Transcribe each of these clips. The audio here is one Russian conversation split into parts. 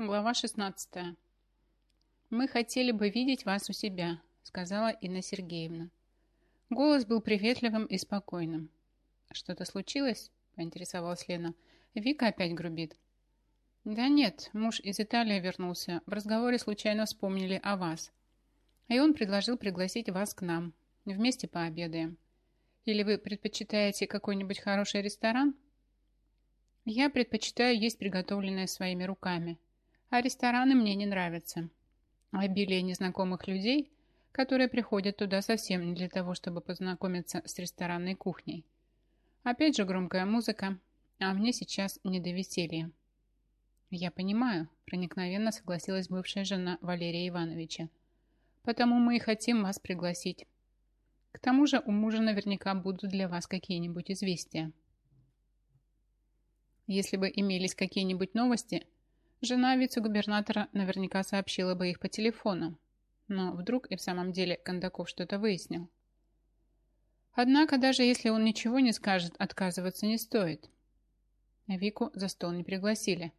Глава 16. «Мы хотели бы видеть вас у себя», — сказала Инна Сергеевна. Голос был приветливым и спокойным. «Что-то случилось?» — поинтересовалась Лена. «Вика опять грубит». «Да нет, муж из Италии вернулся. В разговоре случайно вспомнили о вас. И он предложил пригласить вас к нам. Вместе пообедаем. Или вы предпочитаете какой-нибудь хороший ресторан?» «Я предпочитаю есть приготовленное своими руками», а рестораны мне не нравятся. Обилие незнакомых людей, которые приходят туда совсем не для того, чтобы познакомиться с ресторанной кухней. Опять же громкая музыка, а мне сейчас не до веселья. Я понимаю, проникновенно согласилась бывшая жена Валерия Ивановича. Потому мы и хотим вас пригласить. К тому же у мужа наверняка будут для вас какие-нибудь известия. Если бы имелись какие-нибудь новости – Жена вице-губернатора наверняка сообщила бы их по телефону. Но вдруг и в самом деле Кондаков что-то выяснил. Однако, даже если он ничего не скажет, отказываться не стоит. Вику за стол не пригласили.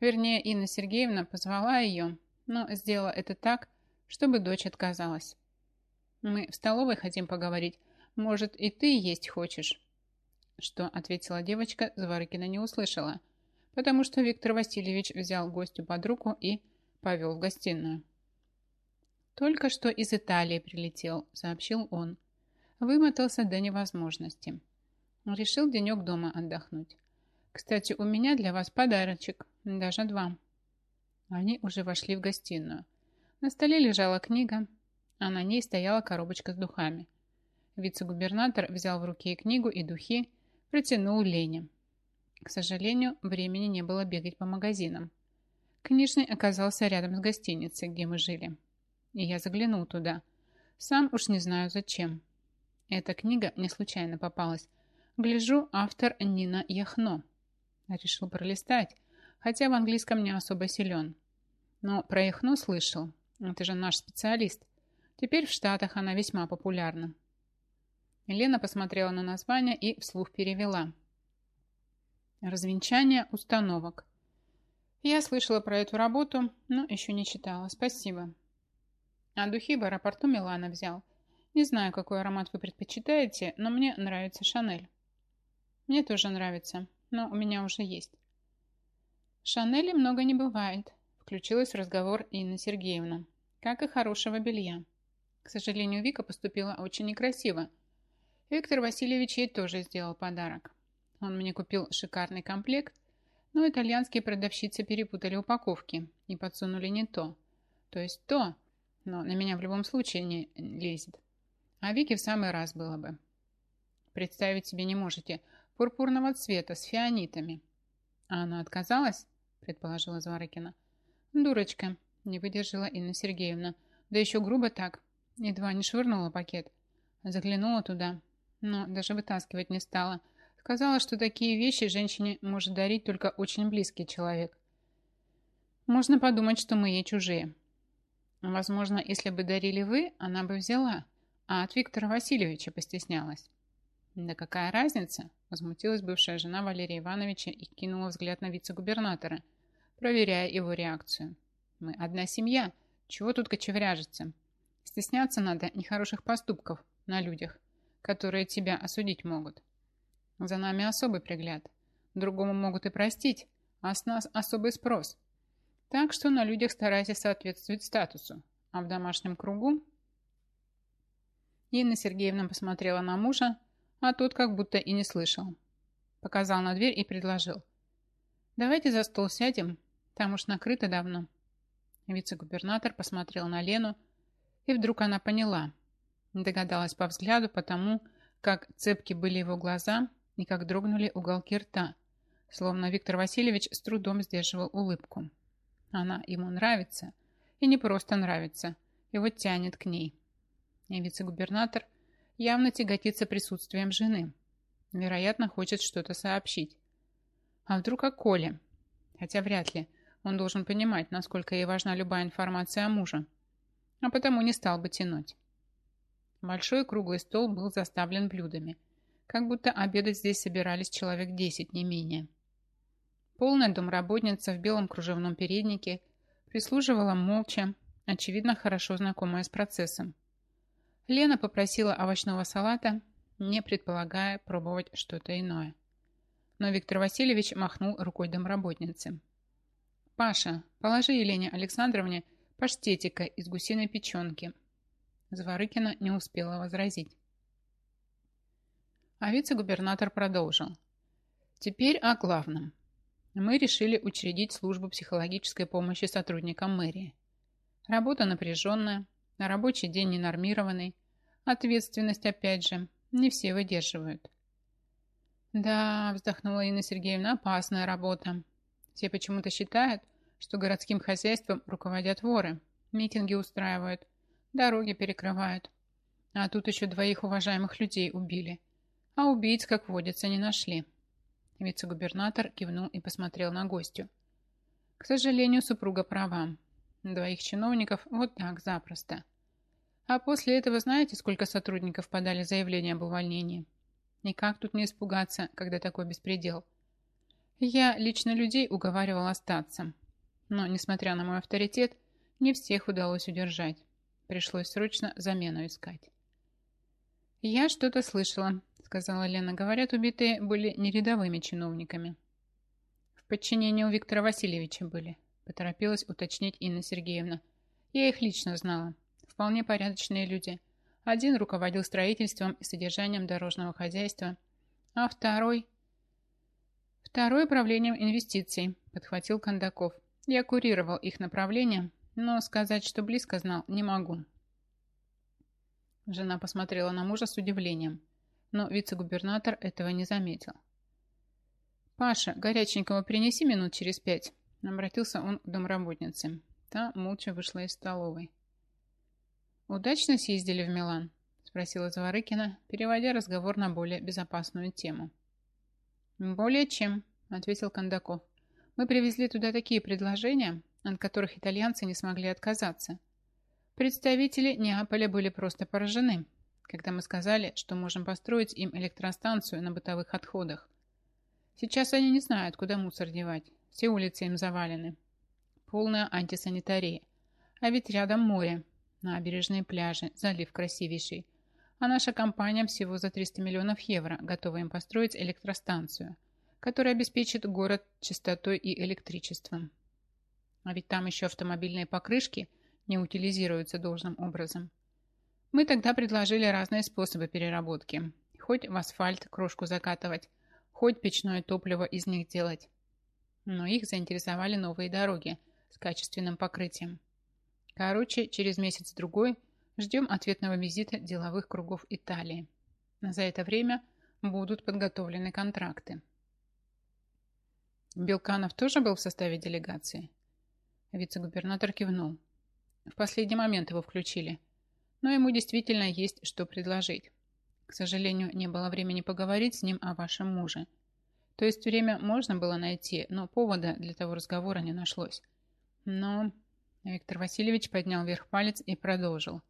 Вернее, Инна Сергеевна позвала ее, но сделала это так, чтобы дочь отказалась. «Мы в столовой хотим поговорить. Может, и ты есть хочешь?» Что ответила девочка, Зворыкина не услышала – потому что Виктор Васильевич взял гостю под руку и повел в гостиную. «Только что из Италии прилетел», — сообщил он. Вымотался до невозможности. Решил денек дома отдохнуть. «Кстати, у меня для вас подарочек, даже два». Они уже вошли в гостиную. На столе лежала книга, а на ней стояла коробочка с духами. Вице-губернатор взял в руки книгу и духи, протянул Лене. К сожалению, времени не было бегать по магазинам. Книжный оказался рядом с гостиницей, где мы жили. И я заглянул туда. Сам уж не знаю зачем. Эта книга не случайно попалась. Гляжу, автор Нина Яхно. Решил пролистать, хотя в английском не особо силен. Но про Яхно слышал. Это же наш специалист. Теперь в Штатах она весьма популярна. Лена посмотрела на название и вслух перевела – Развенчание установок. Я слышала про эту работу, но еще не читала. Спасибо. А духи в аэропорту Милана взял. Не знаю, какой аромат вы предпочитаете, но мне нравится Шанель. Мне тоже нравится, но у меня уже есть. Шанели много не бывает, включилась в разговор Инна Сергеевна. Как и хорошего белья. К сожалению, Вика поступила очень некрасиво. Виктор Васильевич ей тоже сделал подарок. Он мне купил шикарный комплект, но итальянские продавщицы перепутали упаковки и подсунули не то. То есть то, но на меня в любом случае не лезет. А Вике в самый раз было бы. Представить себе не можете. Пурпурного цвета, с фианитами. А она отказалась, предположила Зворыкина. Дурочка, не выдержала Инна Сергеевна. Да еще грубо так. Едва не швырнула пакет. Заглянула туда, но даже вытаскивать не стала – Казалось, что такие вещи женщине может дарить только очень близкий человек. Можно подумать, что мы ей чужие. Возможно, если бы дарили вы, она бы взяла, а от Виктора Васильевича постеснялась. Да какая разница? Возмутилась бывшая жена Валерия Ивановича и кинула взгляд на вице-губернатора, проверяя его реакцию. Мы одна семья, чего тут кочевряжется? Стесняться надо нехороших поступков на людях, которые тебя осудить могут. За нами особый пригляд. Другому могут и простить, а с нас особый спрос. Так что на людях старайтесь соответствовать статусу. А в домашнем кругу... Инна Сергеевна посмотрела на мужа, а тот как будто и не слышал. Показал на дверь и предложил. «Давайте за стол сядем, там уж накрыто давно». Вице-губернатор посмотрел на Лену, и вдруг она поняла. Догадалась по взгляду, потому как цепки были его глаза, и как дрогнули уголки рта, словно Виктор Васильевич с трудом сдерживал улыбку. Она ему нравится, и не просто нравится, его тянет к ней. И вице-губернатор явно тяготится присутствием жены. Вероятно, хочет что-то сообщить. А вдруг о Коле? Хотя вряд ли. Он должен понимать, насколько ей важна любая информация о муже. А потому не стал бы тянуть. Большой круглый стол был заставлен блюдами – как будто обедать здесь собирались человек десять, не менее. Полная домработница в белом кружевном переднике прислуживала молча, очевидно, хорошо знакомая с процессом. Лена попросила овощного салата, не предполагая пробовать что-то иное. Но Виктор Васильевич махнул рукой домработницы. «Паша, положи Елене Александровне паштетика из гусиной печенки». Заворыкина не успела возразить. А вице-губернатор продолжил. Теперь о главном. Мы решили учредить службу психологической помощи сотрудникам мэрии. Работа напряженная, на рабочий день ненормированный, ответственность опять же, не все выдерживают. Да, вздохнула Инна Сергеевна, опасная работа. Все почему-то считают, что городским хозяйством руководят воры, митинги устраивают, дороги перекрывают. А тут еще двоих уважаемых людей убили. А убийц, как водится, не нашли. Вице-губернатор кивнул и посмотрел на гостю. К сожалению, супруга права. Двоих чиновников вот так запросто. А после этого знаете, сколько сотрудников подали заявление об увольнении? Никак тут не испугаться, когда такой беспредел. Я лично людей уговаривал остаться. Но, несмотря на мой авторитет, не всех удалось удержать. Пришлось срочно замену искать. «Я что-то слышала», — сказала Лена. «Говорят, убитые были не рядовыми чиновниками». «В подчинении у Виктора Васильевича были», — поторопилась уточнить Инна Сергеевна. «Я их лично знала. Вполне порядочные люди. Один руководил строительством и содержанием дорожного хозяйства, а второй Второй управлением инвестиций, подхватил Кондаков. Я курировал их направление, но сказать, что близко знал, не могу. Жена посмотрела на мужа с удивлением, но вице-губернатор этого не заметил. «Паша, горяченького принеси минут через пять», — обратился он к домработнице. Та молча вышла из столовой. «Удачно съездили в Милан?» — спросила Заворыкина, переводя разговор на более безопасную тему. «Более чем», — ответил Кондаков. «Мы привезли туда такие предложения, от которых итальянцы не смогли отказаться. Представители Неаполя были просто поражены, когда мы сказали, что можем построить им электростанцию на бытовых отходах. Сейчас они не знают, куда мусор девать. Все улицы им завалены. Полная антисанитария. А ведь рядом море, набережные пляжи, залив красивейший а наша компания всего за 300 миллионов евро готова им построить электростанцию, которая обеспечит город чистотой и электричеством. А ведь там еще автомобильные покрышки не утилизируются должным образом. Мы тогда предложили разные способы переработки. Хоть в асфальт крошку закатывать, хоть печное топливо из них делать. Но их заинтересовали новые дороги с качественным покрытием. Короче, через месяц-другой Ждем ответного визита деловых кругов Италии. За это время будут подготовлены контракты. Белканов тоже был в составе делегации? Вице-губернатор кивнул. В последний момент его включили. Но ему действительно есть что предложить. К сожалению, не было времени поговорить с ним о вашем муже. То есть время можно было найти, но повода для того разговора не нашлось. Но Виктор Васильевич поднял вверх палец и продолжил.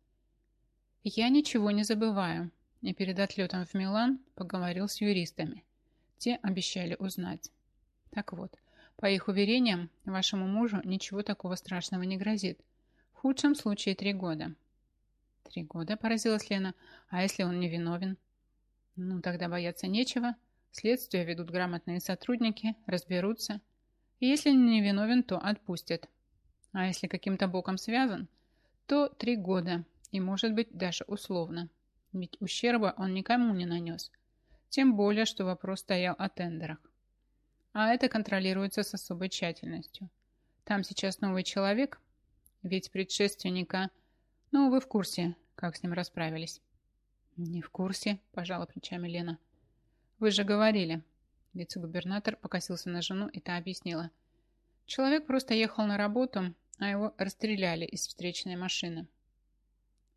Я ничего не забываю. И перед отлетом в Милан поговорил с юристами. Те обещали узнать. Так вот, по их уверениям, вашему мужу ничего такого страшного не грозит. В худшем случае три года. Три года, поразилась Лена. А если он не виновен? Ну, тогда бояться нечего. Следствие ведут грамотные сотрудники, разберутся. И если не виновен, то отпустят. А если каким-то боком связан, то три года и, может быть, даже условно. Ведь ущерба он никому не нанес. Тем более, что вопрос стоял о тендерах. А это контролируется с особой тщательностью. Там сейчас новый человек, ведь предшественника... Ну, вы в курсе, как с ним расправились. Не в курсе, пожала плечами Лена. Вы же говорили. Вице-губернатор покосился на жену, и та объяснила. Человек просто ехал на работу, а его расстреляли из встречной машины.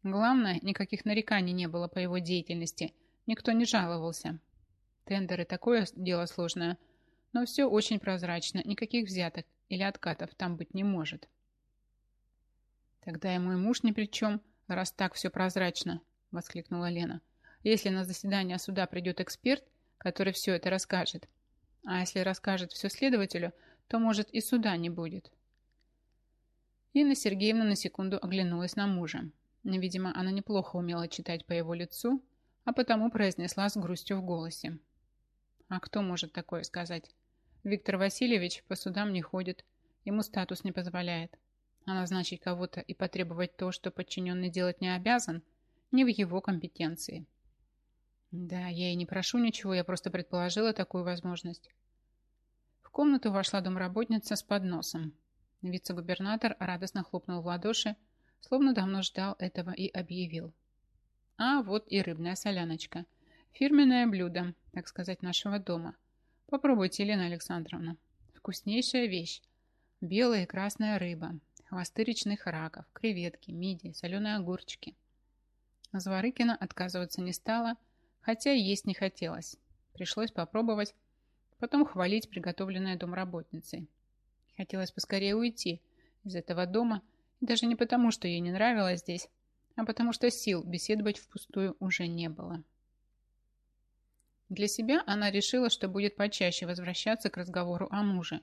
Главное, никаких нареканий не было по его деятельности. Никто не жаловался. Тендеры такое дело сложное, но все очень прозрачно, никаких взяток или откатов там быть не может. Тогда и мой муж ни при чем, раз так все прозрачно, воскликнула Лена. Если на заседание суда придет эксперт, который все это расскажет, а если расскажет все следователю, то, может, и суда не будет. Инна Сергеевна на секунду оглянулась на мужа. Видимо, она неплохо умела читать по его лицу, а потому произнесла с грустью в голосе. А кто может такое сказать? Виктор Васильевич по судам не ходит, ему статус не позволяет. А назначить кого-то и потребовать то, что подчиненный делать не обязан, не в его компетенции. Да, я и не прошу ничего, я просто предположила такую возможность. В комнату вошла домработница с подносом. Вице-губернатор радостно хлопнул в ладоши, словно давно ждал этого и объявил. А вот и рыбная соляночка. Фирменное блюдо, так сказать, нашего дома. Попробуйте, Елена Александровна. Вкуснейшая вещь. Белая и красная рыба, хвосты речных раков, креветки, мидии, соленые огурчики. Зворыкина отказываться не стала, хотя есть не хотелось. Пришлось попробовать, потом хвалить приготовленное домработницей. Хотелось поскорее уйти из этого дома, даже не потому, что ей не нравилось здесь, а потому что сил беседовать впустую уже не было. Для себя она решила, что будет почаще возвращаться к разговору о муже,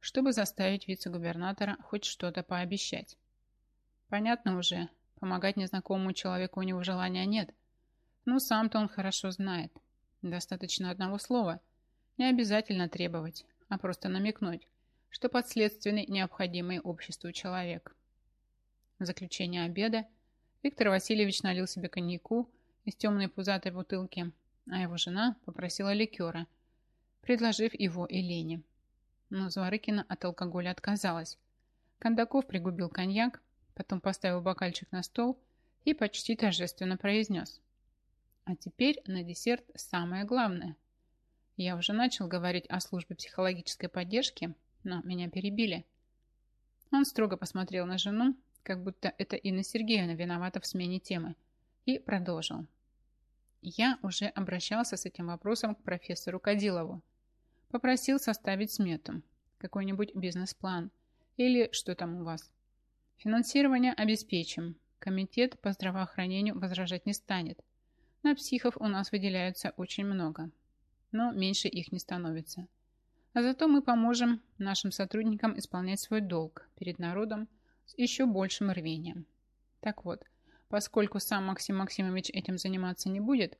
чтобы заставить вице-губернатора хоть что-то пообещать. Понятно уже, помогать незнакомому человеку у него желания нет, но сам-то он хорошо знает. Достаточно одного слова. Не обязательно требовать, а просто намекнуть, что подследственный необходимый обществу человек. В заключение обеда Виктор Васильевич налил себе коньяку из темной пузатой бутылки, а его жена попросила ликера, предложив его Елене. Но Зворыкина от алкоголя отказалась. Кондаков пригубил коньяк, потом поставил бокальчик на стол и почти торжественно произнес. А теперь на десерт самое главное. Я уже начал говорить о службе психологической поддержки, но меня перебили. Он строго посмотрел на жену, как будто это Инна Сергеевна виновата в смене темы, и продолжил. Я уже обращался с этим вопросом к профессору Кадилову. Попросил составить смету, какой-нибудь бизнес-план или что там у вас. Финансирование обеспечим. Комитет по здравоохранению возражать не станет. На психов у нас выделяются очень много, но меньше их не становится. А зато мы поможем нашим сотрудникам исполнять свой долг перед народом с еще большим рвением. Так вот, поскольку сам Максим Максимович этим заниматься не будет,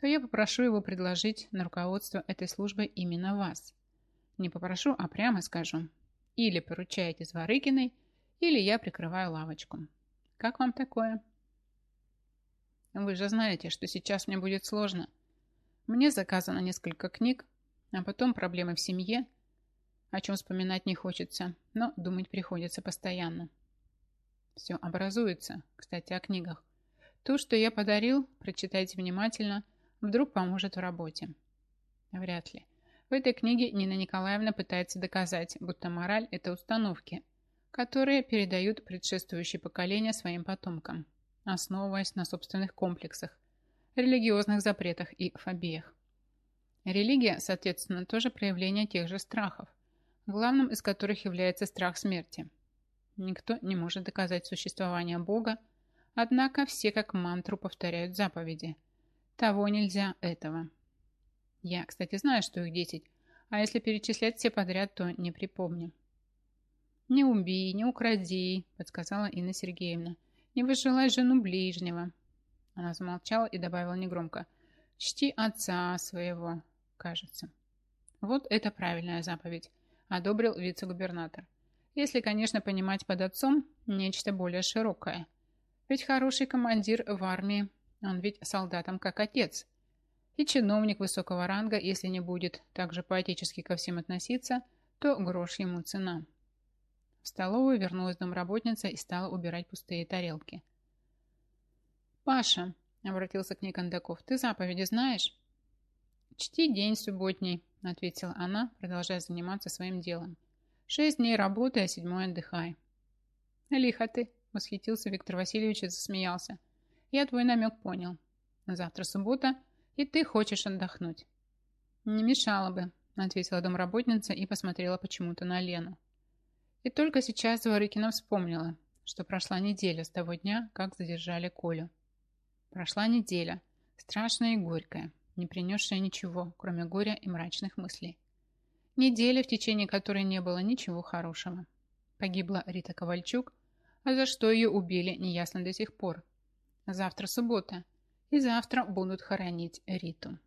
то я попрошу его предложить на руководство этой службы именно вас. Не попрошу, а прямо скажу. Или поручаете Зворыкиной, или я прикрываю лавочку. Как вам такое? Вы же знаете, что сейчас мне будет сложно. Мне заказано несколько книг, а потом проблемы в семье, о чем вспоминать не хочется, но думать приходится постоянно. Все образуется, кстати, о книгах. То, что я подарил, прочитайте внимательно, вдруг поможет в работе. Вряд ли. В этой книге Нина Николаевна пытается доказать, будто мораль – это установки, которые передают предшествующие поколения своим потомкам, основываясь на собственных комплексах, религиозных запретах и фобиях. Религия, соответственно, тоже проявление тех же страхов, главным из которых является страх смерти. Никто не может доказать существование Бога, однако все как мантру повторяют заповеди. Того нельзя, этого. Я, кстати, знаю, что их десять, а если перечислять все подряд, то не припомню. «Не убей, не укради», — подсказала Инна Сергеевна. «Не выжелай жену ближнего». Она замолчала и добавила негромко. «Чти отца своего» кажется. Вот это правильная заповедь, одобрил вице-губернатор. Если, конечно, понимать под отцом нечто более широкое. Ведь хороший командир в армии, он ведь солдатам как отец. И чиновник высокого ранга, если не будет так же поэтически ко всем относиться, то грош ему цена. В столовую вернулась домработница и стала убирать пустые тарелки. «Паша», — обратился к ней Кондаков, — «ты заповеди знаешь?» «Чти день субботний», — ответила она, продолжая заниматься своим делом. «Шесть дней работы, а седьмой отдыхай». «Лихо ты», — восхитился Виктор Васильевич и засмеялся. «Я твой намек понял. Завтра суббота, и ты хочешь отдохнуть». «Не мешало бы», — ответила домработница и посмотрела почему-то на Лену. И только сейчас Зворыкина вспомнила, что прошла неделя с того дня, как задержали Колю. Прошла неделя, страшная и горькая, не принесшая ничего, кроме горя и мрачных мыслей. Неделя, в течение которой не было ничего хорошего. Погибла Рита Ковальчук, а за что ее убили, неясно до сих пор. Завтра суббота, и завтра будут хоронить Риту.